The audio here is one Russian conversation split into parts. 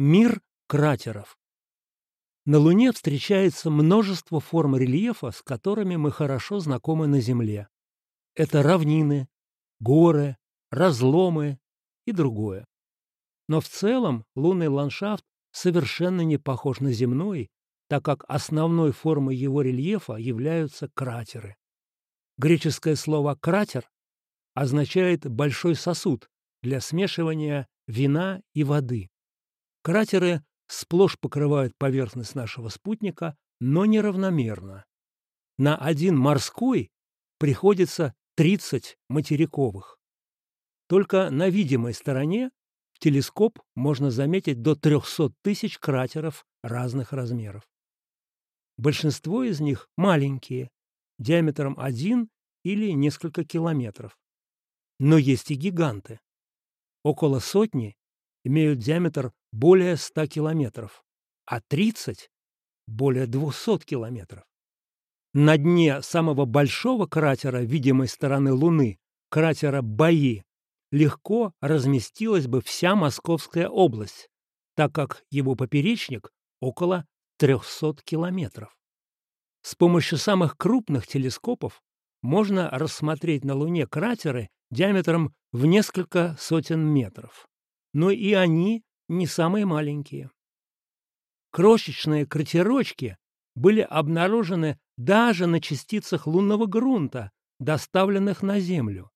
Мир кратеров. На Луне встречается множество форм рельефа, с которыми мы хорошо знакомы на Земле. Это равнины, горы, разломы и другое. Но в целом лунный ландшафт совершенно не похож на земной, так как основной формой его рельефа являются кратеры. Греческое слово «кратер» означает «большой сосуд» для смешивания вина и воды. Кратеры сплошь покрывают поверхность нашего спутника, но неравномерно. На один морской приходится 30 материковых. Только на видимой стороне в телескоп можно заметить до 300 тысяч кратеров разных размеров. Большинство из них маленькие, диаметром 1 или несколько километров. Но есть и гиганты. Около сотни имеют диаметр более 100 километров, а 30 – более 200 километров. На дне самого большого кратера видимой стороны Луны, кратера Баи, легко разместилась бы вся Московская область, так как его поперечник около 300 километров. С помощью самых крупных телескопов можно рассмотреть на Луне кратеры диаметром в несколько сотен метров. Но и они не самые маленькие. Крошечные кратерочки были обнаружены даже на частицах лунного грунта, доставленных на Землю.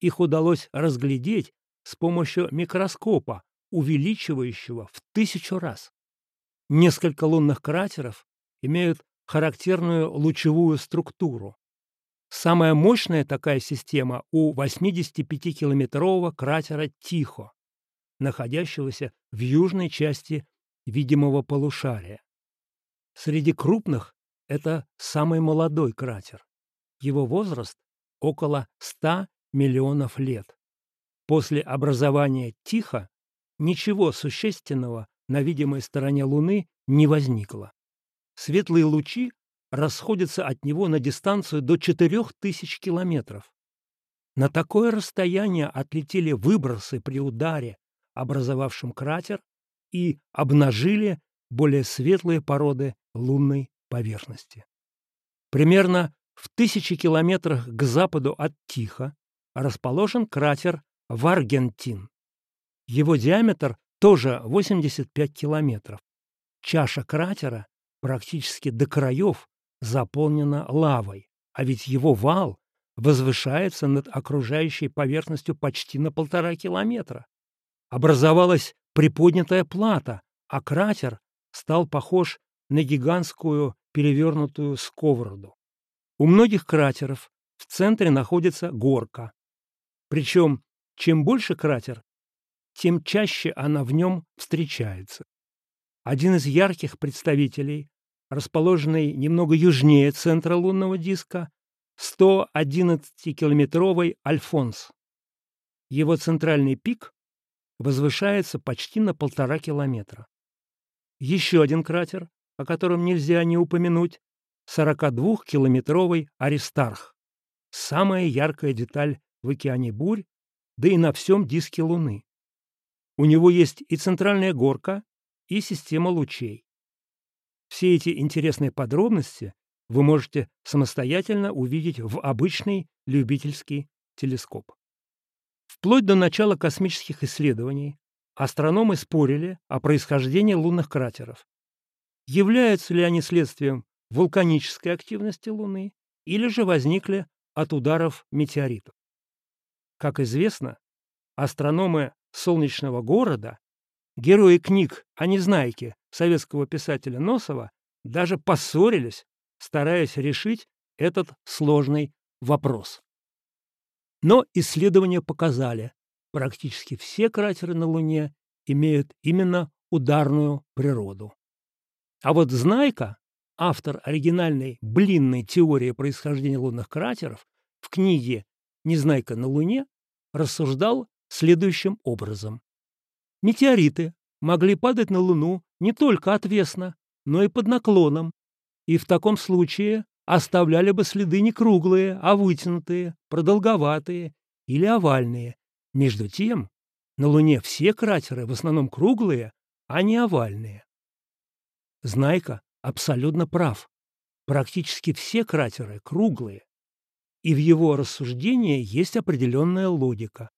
Их удалось разглядеть с помощью микроскопа, увеличивающего в тысячу раз. Несколько лунных кратеров имеют характерную лучевую структуру. Самая мощная такая система у 85-километрового кратера Тихо, находящегося в южной части видимого полушария. Среди крупных это самый молодой кратер. Его возраст около 100 миллионов лет. После образования Тихо ничего существенного на видимой стороне Луны не возникло. Светлые лучи расходятся от него на дистанцию до 4000 километров. На такое расстояние отлетели выбросы при ударе, образовавшем кратер, и обнажили более светлые породы лунной поверхности. Примерно в тысячи километрах к западу от Тихо расположен кратер Варгентин. Его диаметр тоже 85 километров. Чаша кратера практически до краев заполнена лавой, а ведь его вал возвышается над окружающей поверхностью почти на полтора километра. Образовалась приподнятая плата, а кратер стал похож на гигантскую перевернутую сковороду. У многих кратеров в центре находится горка. Причем, чем больше кратер, тем чаще она в нем встречается. Один из ярких представителей, расположенный немного южнее центра лунного диска, 111-километровый Альфонс. Его центральный пик возвышается почти на полтора километра. Еще один кратер, о котором нельзя не упомянуть, 42-километровый Аристарх. Самая яркая деталь в океане бурь, да и на всем диске Луны. У него есть и центральная горка, и система лучей. Все эти интересные подробности вы можете самостоятельно увидеть в обычный любительский телескоп. Вплоть до начала космических исследований астрономы спорили о происхождении лунных кратеров. Являются ли они следствием вулканической активности Луны или же возникли от ударов метеоритов. Как известно, астрономы солнечного города, герои книг о незнайке советского писателя Носова, даже поссорились, стараясь решить этот сложный вопрос. Но исследования показали, практически все кратеры на Луне имеют именно ударную природу. А вот Знайка, автор оригинальной блинной теории происхождения лунных кратеров, в книге «Незнайка на Луне» рассуждал следующим образом. Метеориты могли падать на Луну не только отвесно, но и под наклоном, и в таком случае оставляли бы следы не круглые, а вытянутые, продолговатые или овальные. Между тем, на Луне все кратеры в основном круглые, а не овальные. Знайка абсолютно прав. Практически все кратеры круглые, и в его рассуждении есть определенная логика.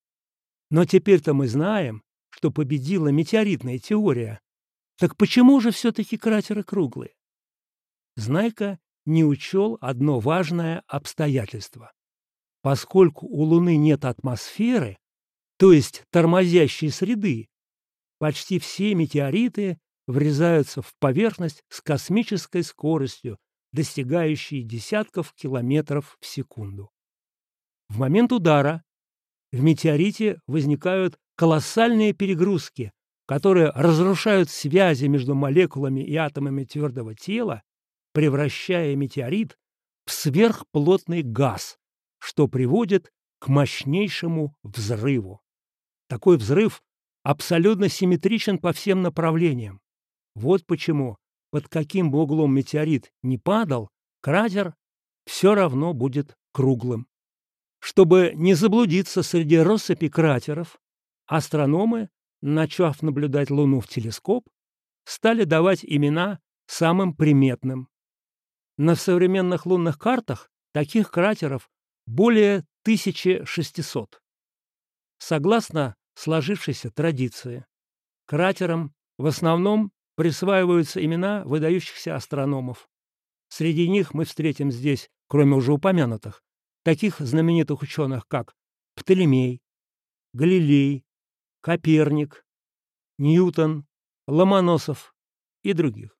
Но теперь-то мы знаем, что победила метеоритная теория. Так почему же все-таки кратеры круглые? Знайка не учел одно важное обстоятельство. Поскольку у Луны нет атмосферы, то есть тормозящей среды, почти все метеориты врезаются в поверхность с космической скоростью, достигающей десятков километров в секунду. В момент удара в метеорите возникают колоссальные перегрузки, которые разрушают связи между молекулами и атомами твердого тела, превращая метеорит в сверхплотный газ, что приводит к мощнейшему взрыву. Такой взрыв абсолютно симметричен по всем направлениям. Вот почему, под каким бы углом метеорит не падал, кратер все равно будет круглым. Чтобы не заблудиться среди россыпи кратеров, астрономы, начав наблюдать Луну в телескоп, стали давать имена самым приметным. На современных лунных картах таких кратеров более 1600. Согласно сложившейся традиции, кратерам в основном присваиваются имена выдающихся астрономов. Среди них мы встретим здесь, кроме уже упомянутых, таких знаменитых ученых, как Птолемей, Галилей, Коперник, Ньютон, Ломоносов и других.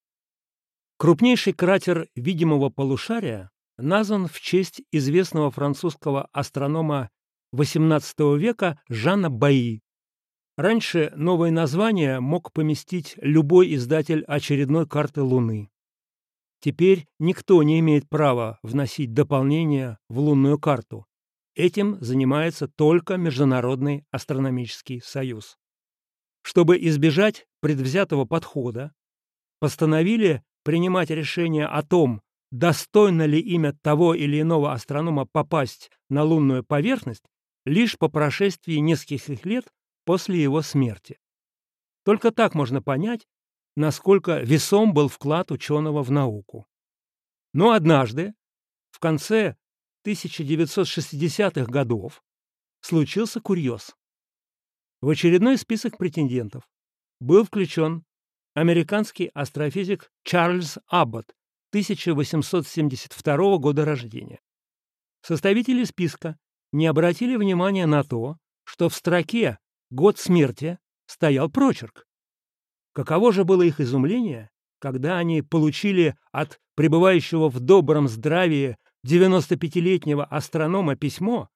Крупнейший кратер видимого полушария назван в честь известного французского астронома XVIII века Жана Баи. Раньше новое название мог поместить любой издатель очередной карты Луны. Теперь никто не имеет права вносить дополнения в лунную карту. Этим занимается только Международный астрономический союз. Чтобы избежать предвзятого подхода, постановили принимать решение о том, достойно ли имя того или иного астронома попасть на лунную поверхность, лишь по прошествии нескольких лет после его смерти. Только так можно понять, насколько весом был вклад ученого в науку. Но однажды, в конце 1960-х годов, случился курьез. В очередной список претендентов был включен американский астрофизик Чарльз Аббот, 1872 года рождения. Составители списка не обратили внимания на то, что в строке «Год смерти» стоял прочерк. Каково же было их изумление, когда они получили от пребывающего в добром здравии 95-летнего астронома письмо,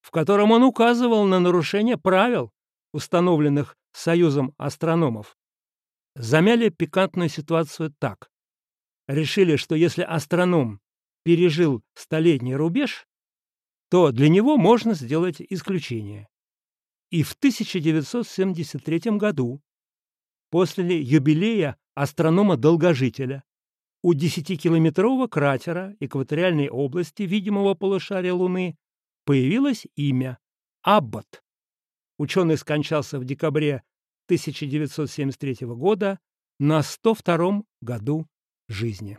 в котором он указывал на нарушение правил, установленных Союзом астрономов замяли пикантную ситуацию так. Решили, что если астроном пережил столетний рубеж, то для него можно сделать исключение. И в 1973 году, после юбилея астронома-долгожителя, у 10-километрового кратера экваториальной области видимого полушария Луны появилось имя Аббот. Ученый скончался в декабре 1973 года на 102 году жизни.